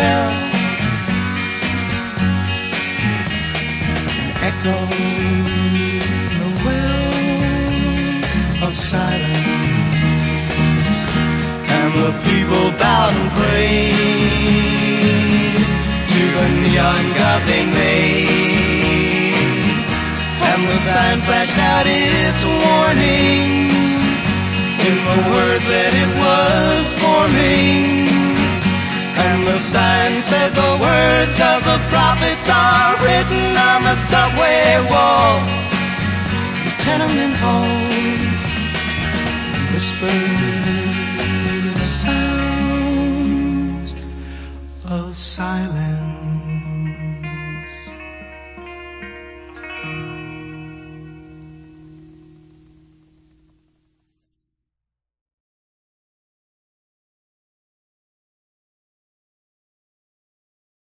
fell. Echo the wells of silence. And the people bowed and prayed to the neon god they made. And the sign flashed out its warning in the words that it was forming. Sign said the words of the prophets are written on the subway walls, the tenement halls, whispered sounds of silence.